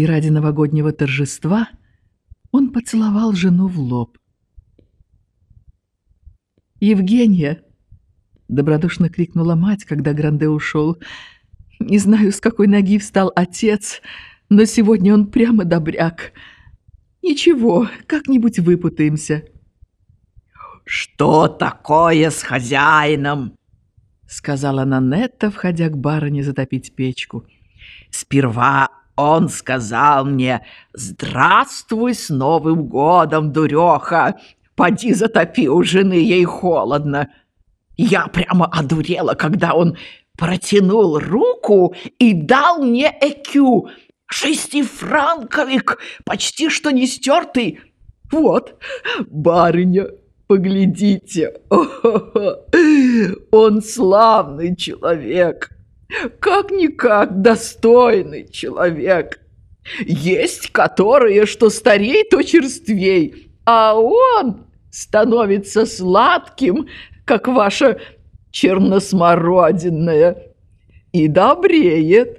И ради новогоднего торжества он поцеловал жену в лоб. «Евгения!» — добродушно крикнула мать, когда Гранде ушел. «Не знаю, с какой ноги встал отец, но сегодня он прямо добряк. Ничего, как-нибудь выпутаемся». «Что такое с хозяином?» — сказала Нанетта, входя к барыне затопить печку. «Сперва он сказал мне «Здравствуй с Новым годом, дуреха! Поди затопи у жены, ей холодно!» Я прямо одурела, когда он протянул руку и дал мне экю, шестифранковик, почти что не стертый. Вот, барыня, поглядите, он славный человек, как-никак достойный человек. Есть которые, что старей, то черствей, а он становится сладким, как ваша черносмородинная, и добреет.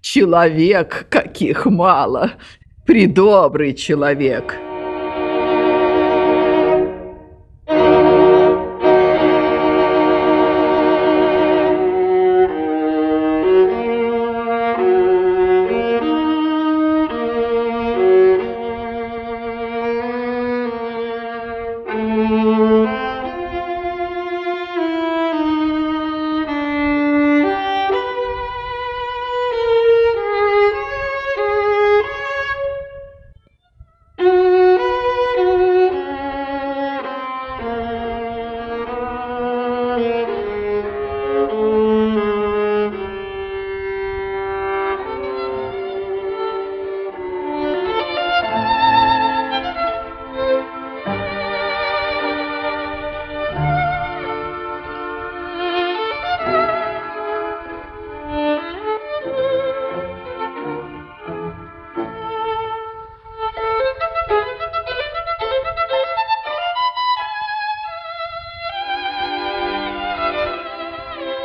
Человек, каких мало, придобрый человек».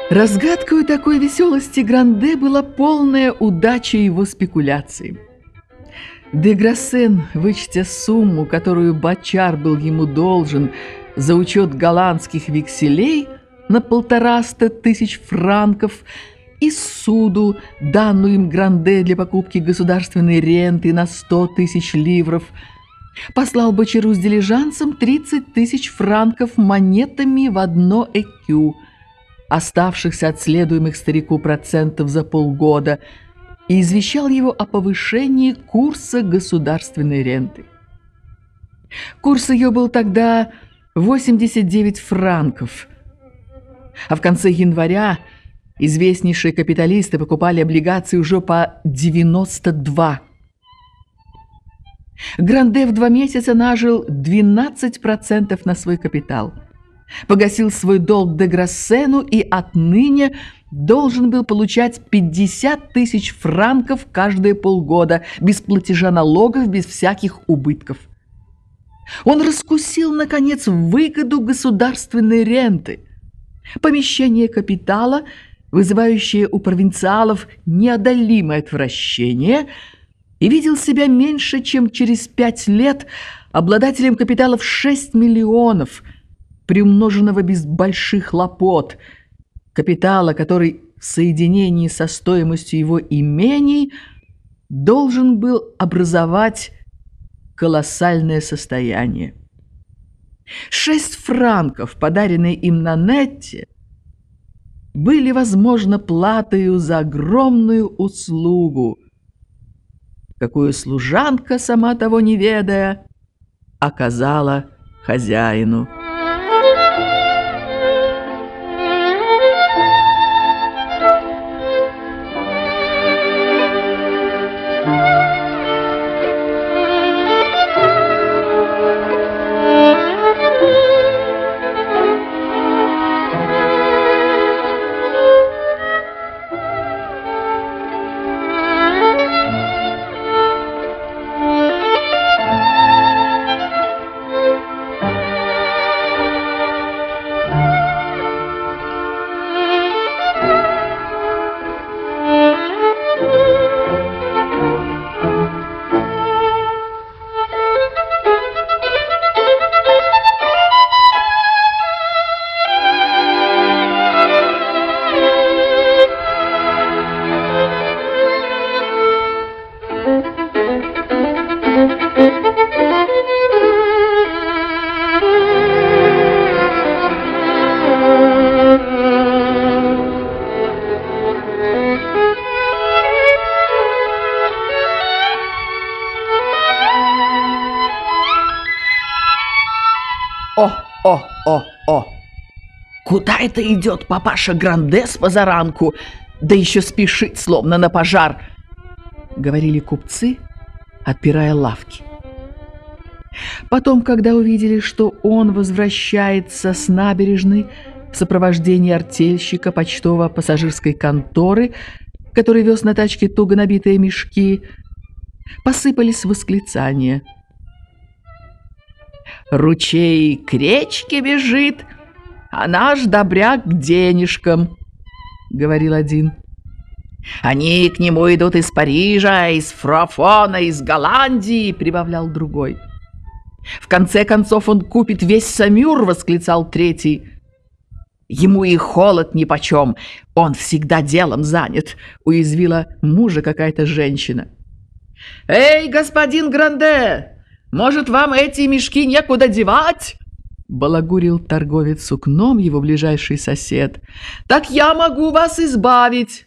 Разгадкой такой веселости Гранде была полная удача его спекуляций. Деграссен, вычтя сумму, которую Бачар был ему должен за учет голландских векселей на полтораста тысяч франков и суду, данную им Гранде для покупки государственной ренты на сто тысяч ливров, послал Бачару с дилижансом 30 тысяч франков монетами в одно экю – оставшихся от следуемых старику процентов за полгода, и извещал его о повышении курса государственной ренты. Курс ее был тогда 89 франков, а в конце января известнейшие капиталисты покупали облигации уже по 92. Гранде в два месяца нажил 12% на свой капитал – погасил свой долг Деграссену и отныне должен был получать 50 тысяч франков каждые полгода, без платежа налогов, без всяких убытков. Он раскусил, наконец, выгоду государственной ренты. Помещение капитала, вызывающее у провинциалов неодолимое отвращение, и видел себя меньше, чем через пять лет обладателем капитала в 6 миллионов – приумноженного без больших хлопот, капитала, который в соединении со стоимостью его имений должен был образовать колоссальное состояние. Шесть франков, подаренные им на Нетте, были, возможно, платою за огромную услугу, какую служанка, сама того не ведая, оказала хозяину. Куда это идет папаша Гранде с позаранку? Да еще спешит, словно на пожар!» Говорили купцы, отпирая лавки. Потом, когда увидели, что он возвращается с набережной в сопровождении артельщика почтово-пассажирской конторы, который вез на тачке туго набитые мешки, посыпались восклицания. «Ручей к речке бежит, а наш добряк к денежкам», — говорил один. «Они к нему идут из Парижа, из Фрафона, из Голландии», — прибавлял другой. «В конце концов он купит весь Самюр», — восклицал третий. «Ему и холод нипочем, он всегда делом занят», — уязвила мужа какая-то женщина. «Эй, господин Гранде, может, вам эти мешки некуда девать?» Балагурил торговец сукном, его ближайший сосед. «Так я могу вас избавить!»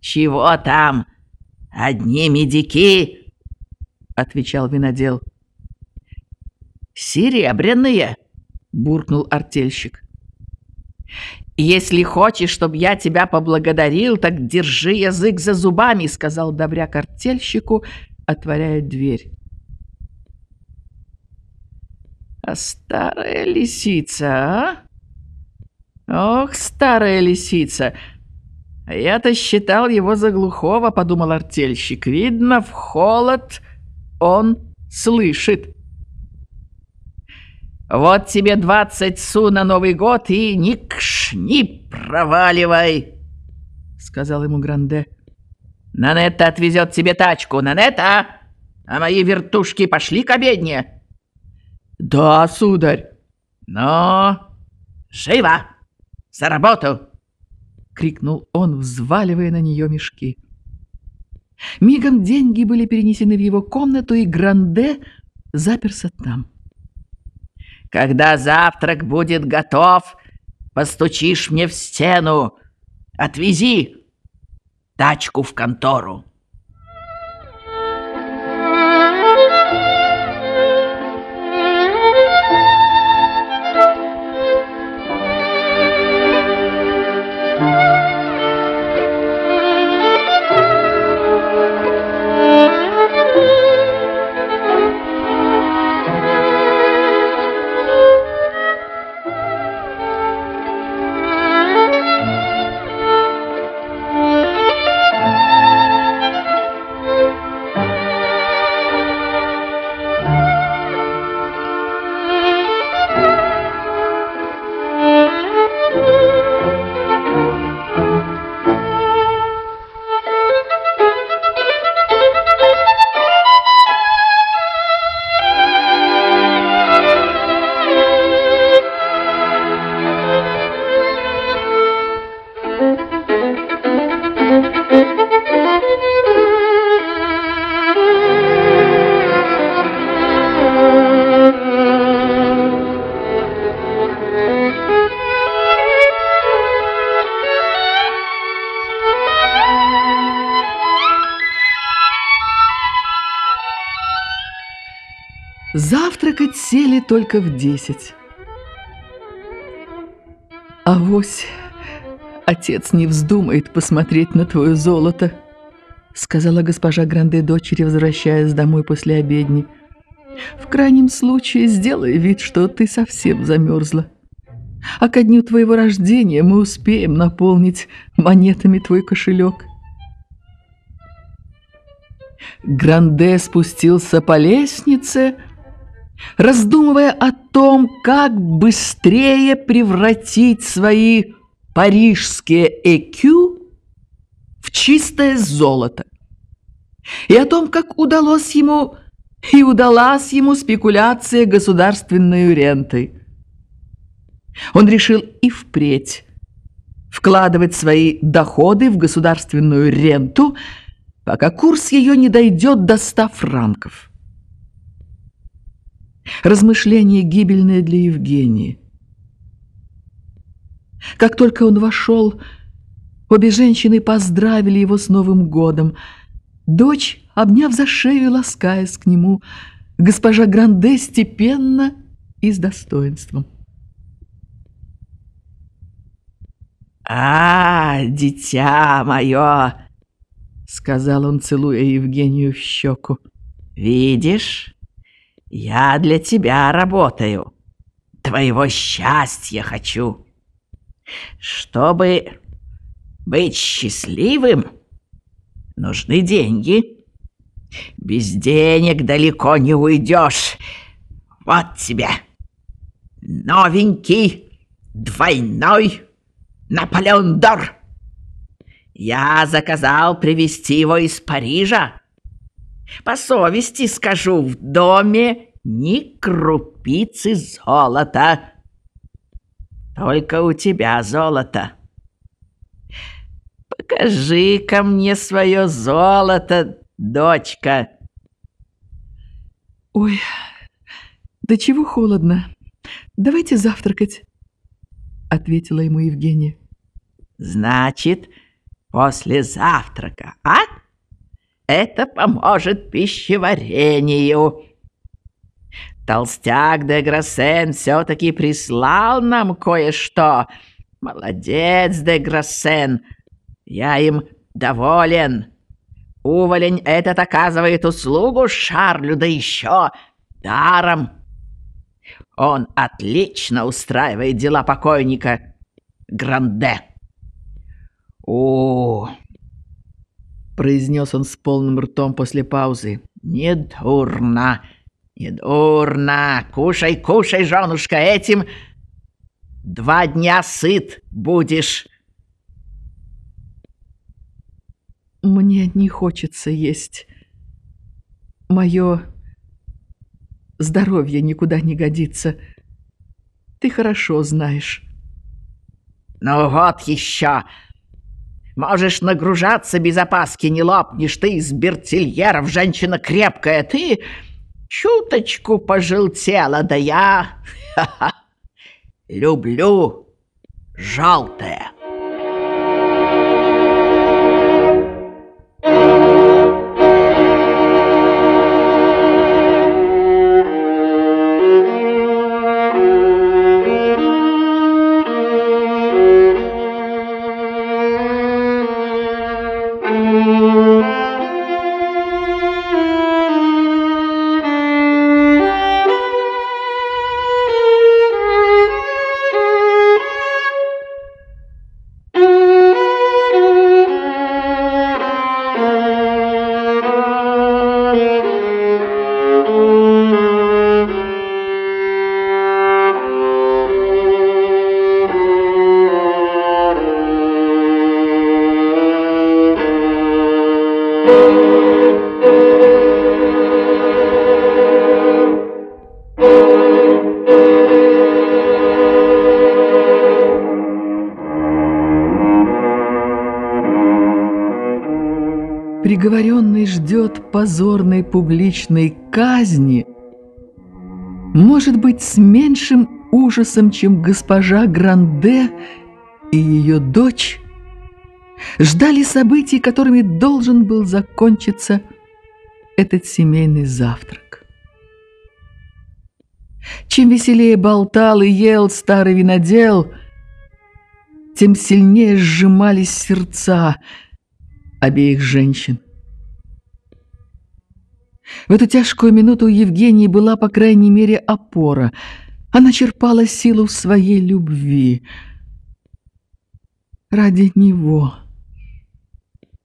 «Чего там? Одни медики!» Отвечал винодел. «Серебряные!» Буркнул артельщик. «Если хочешь, чтобы я тебя поблагодарил, так держи язык за зубами», сказал добряк артельщику, отворяя дверь. А старая лисица, а? Ох, старая лисица! Я-то считал его за глухого, подумал артельщик. Видно, в холод он слышит. Вот тебе двадцать су на Новый год и ни кш, ни проваливай, сказал ему Гранде. Нанетта отвезет тебе тачку, Нанетта, а мои вертушки пошли к обедне. «Да, сударь!» «Но живо! За работу!» — крикнул он, взваливая на нее мешки. Мигом деньги были перенесены в его комнату, и Гранде заперся там. «Когда завтрак будет готов, постучишь мне в стену. Отвези тачку в контору». Завтракать сели только в десять. «Авось, отец не вздумает посмотреть на твое золото», сказала госпожа Гранде дочери, возвращаясь домой после обедни. «В крайнем случае сделай вид, что ты совсем замерзла. А ко дню твоего рождения мы успеем наполнить монетами твой кошелек». Гранде спустился по лестнице, раздумывая о том, как быстрее превратить свои парижские ЭКЮ в чистое золото, и о том, как удалось ему и удалась ему спекуляция государственной рентой. Он решил и впредь вкладывать свои доходы в государственную ренту, пока курс ее не дойдет до 100 франков. Размышление гибельное для Евгении. Как только он вошел, обе женщины поздравили его с Новым годом. Дочь, обняв за шею, ласкаясь к нему, госпожа Гранде степенно и с достоинством. «А, дитя мое!» — сказал он, целуя Евгению в щеку. «Видишь, я для тебя работаю, твоего счастья хочу. Чтобы быть счастливым, нужны деньги. Без денег далеко не уйдешь. Вот тебе новенький, двойной Наполеон Дор. Я заказал привезти его из Парижа. По совести скажу, в доме ни крупицы золота. Только у тебя золото. Покажи-ка мне свое золото, дочка. Ой, да чего холодно. Давайте завтракать, ответила ему Евгения. Значит, после завтрака, а? Это поможет пищеварению. Толстяк де Грассен все-таки прислал нам кое-что. Молодец, де Грассен. Я им доволен. Уволень этот оказывает услугу Шарлю, да еще даром. Он отлично устраивает дела покойника Гранде. О, произнес он с полным ртом после паузы. Недурно, недурно. Кушай, кушай, женушка, этим два дня сыт будешь. Мне не хочется есть. Мое здоровье никуда не годится. Ты хорошо знаешь. Ну вот еще. Можешь нагружаться без опаски, не лопнешь ты из бертильеров, женщина крепкая. Ты чуточку пожелтела, да я люблю желтое. Приговоренный ждет позорной публичной казни, может быть, с меньшим ужасом, чем госпожа Гранде и ее дочь, ждали событий, которыми должен был закончиться этот семейный завтрак. Чем веселее болтал и ел старый винодел, тем сильнее сжимались сердца – обеих женщин. В эту тяжкую минуту у Евгении была, по крайней мере, опора. Она черпала силу в своей любви. Ради него.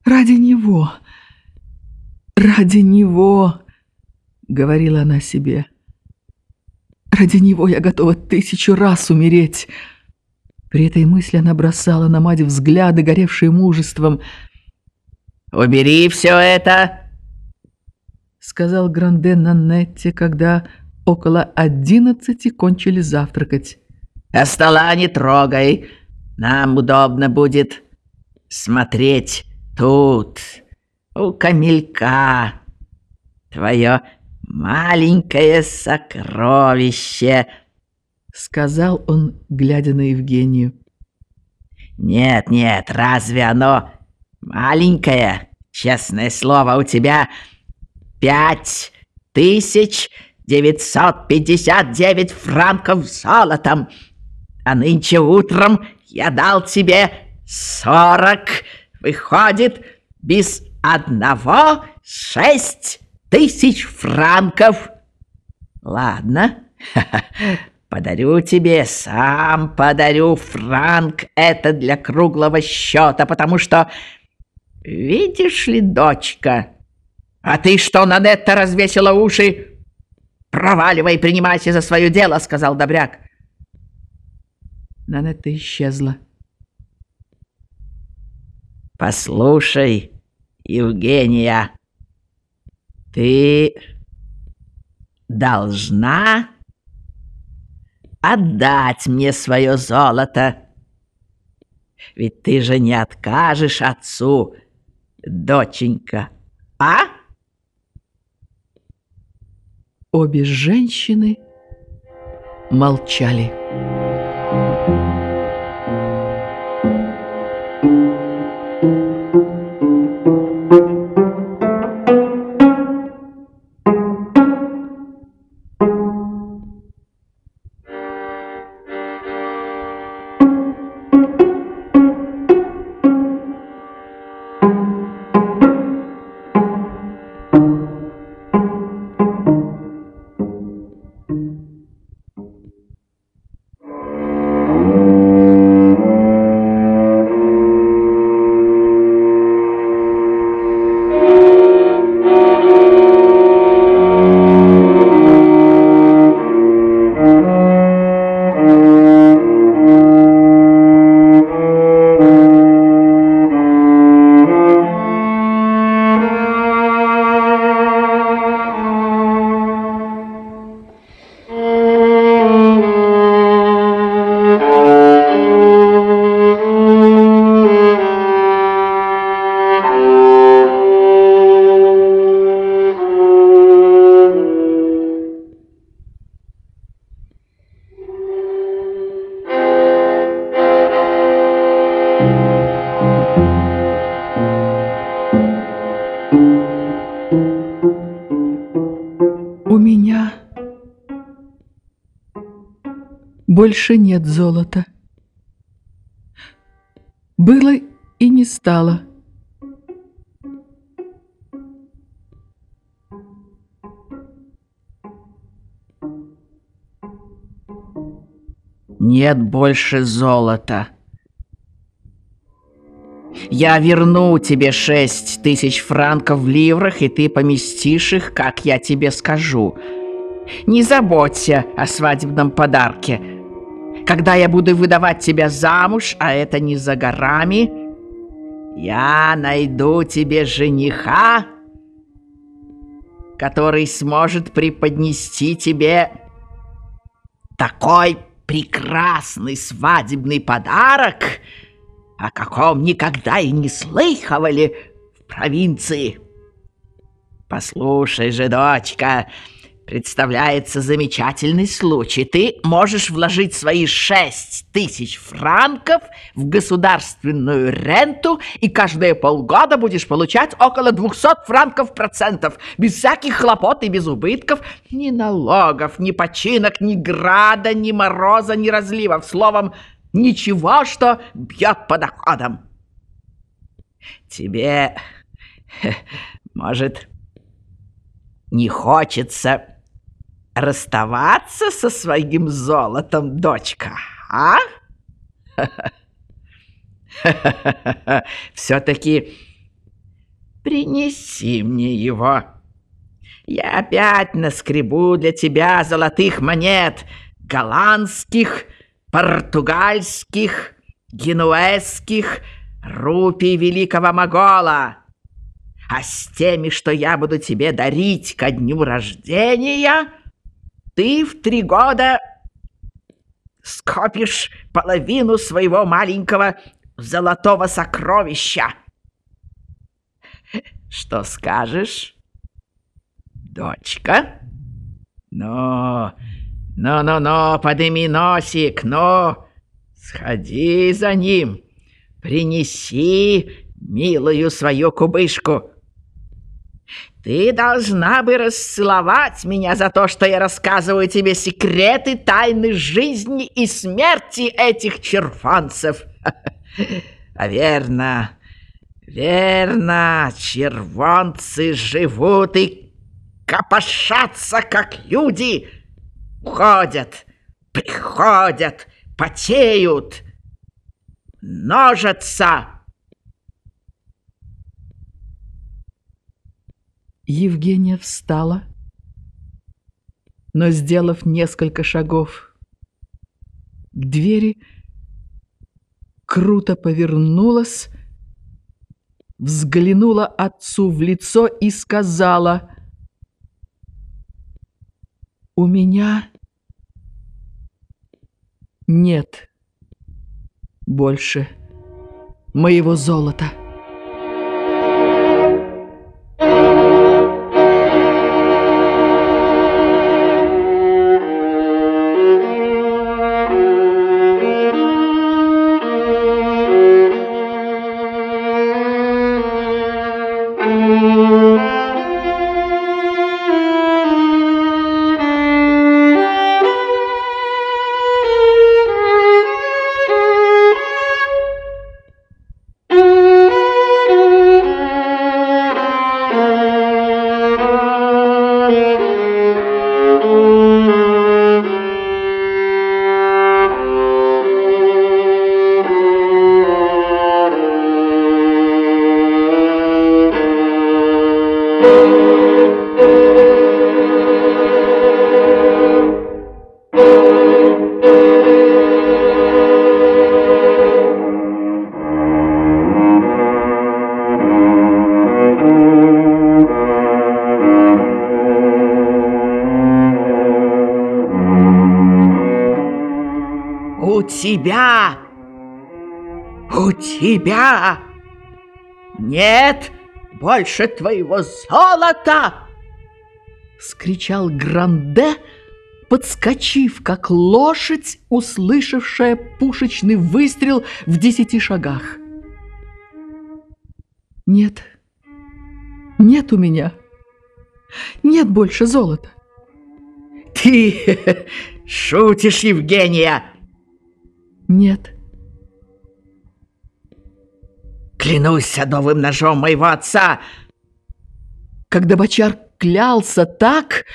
Ради него. Ради него, говорила она себе. Ради него я готова тысячу раз умереть. При этой мысли она бросала на мать взгляды, горевшие мужеством, — «Убери все это!» Сказал Гранде Нанетте, когда около одиннадцати кончили завтракать. «А стола не трогай, нам удобно будет смотреть тут, у камелька, твое маленькое сокровище!» Сказал он, глядя на Евгению. «Нет, нет, разве оно Маленькая, честное слово, у тебя пять тысяч 959 франков золотом, а нынче утром я дал тебе 40, выходит, без одного шесть тысяч франков. Ладно, подарю тебе, сам подарю франк, это для круглого счета, потому что, видишь ли, дочка, а ты что, на это развесила уши? «Проваливай, принимайся за свое дело», — сказал Добряк. Нанетта исчезла. «Послушай, Евгения, ты должна отдать мне свое золото. Ведь ты же не откажешь отцу, доченька, а?» Обе женщины молчали. Больше нет золота. Было и не стало. Нет больше золота. Я верну тебе шесть тысяч франков в ливрах, и ты поместишь их, как я тебе скажу. Не заботься о свадебном подарке – когда я буду выдавать тебя замуж, а это не за горами, я найду тебе жениха, который сможет преподнести тебе такой прекрасный свадебный подарок, о каком никогда и не слыхивали в провинции. Послушай же, дочка, — Представляется замечательный случай. Ты можешь вложить свои шесть тысяч франков в государственную ренту и каждые полгода будешь получать около 200 франков процентов, без всяких хлопот и без убытков, ни налогов, ни починок, ни града, ни мороза, ни разливов. Словом, ничего, что бьет по доходам. Тебе, может, не хочется расставаться со своим золотом, дочка, а? Все-таки принеси мне его. Я опять наскребу для тебя золотых монет, голландских, португальских, генуэзских, рупий великого Могола. А с теми, что я буду тебе дарить ко дню рождения, ты в три года скопишь половину своего маленького золотого сокровища. Что скажешь, дочка? Ну, ну-ну-ну, подыми носик, ну, сходи за ним, принеси милую свою кубышку. Ты должна бы расцеловать меня за то, что я рассказываю тебе секреты тайны жизни и смерти этих червонцев. А верно, верно, червонцы живут и копошатся, как люди. Ходят, приходят, потеют, множатся. Евгения встала, но, сделав несколько шагов к двери, круто повернулась, взглянула отцу в лицо и сказала, «У меня нет больше моего золота». Тебя, у тебя нет больше твоего золота!» Скричал Гранде, подскочив, как лошадь, услышавшая пушечный выстрел в десяти шагах. Нет, нет у меня, нет больше золота. Ты шутишь, Евгения? Нет. Клянусь садовым ножом моего отца. Когда бочар клялся так,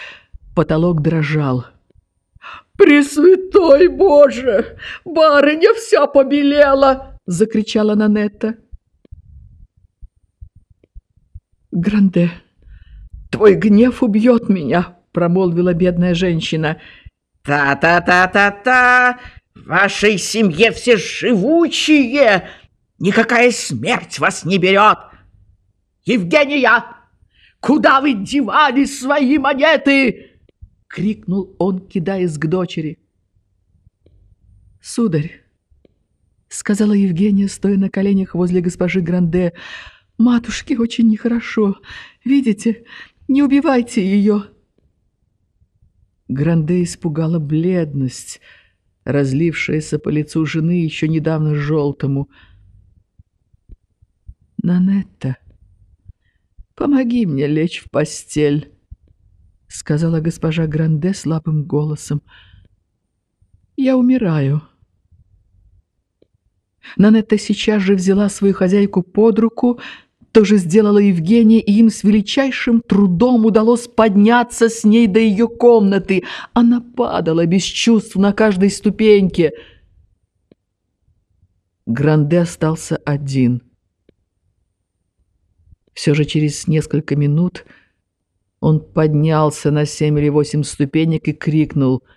потолок дрожал. «Пресвятой Боже! Барыня вся побелела!» — закричала Нанетта. «Гранде, твой гнев убьет меня!» — промолвила бедная женщина. «Та-та-та-та-та! В вашей семье все живучие! Никакая смерть вас не берет! Евгения, куда вы девали свои монеты?» — крикнул он, кидаясь к дочери. «Сударь», — сказала Евгения, стоя на коленях возле госпожи Гранде, — «матушке очень нехорошо. Видите, не убивайте ее». Гранде испугала бледность, разлившаяся по лицу жены еще недавно желтому. «Нанетта, помоги мне лечь в постель», — сказала госпожа Гранде слабым голосом. «Я умираю». Нанетта сейчас же взяла свою хозяйку под руку, тоже сделала Евгения, и им с величайшим трудом удалось подняться с ней до ее комнаты. Она падала без чувств на каждой ступеньке. Гранде остался один. Все же через несколько минут он поднялся на семь или восемь ступенек и крикнул —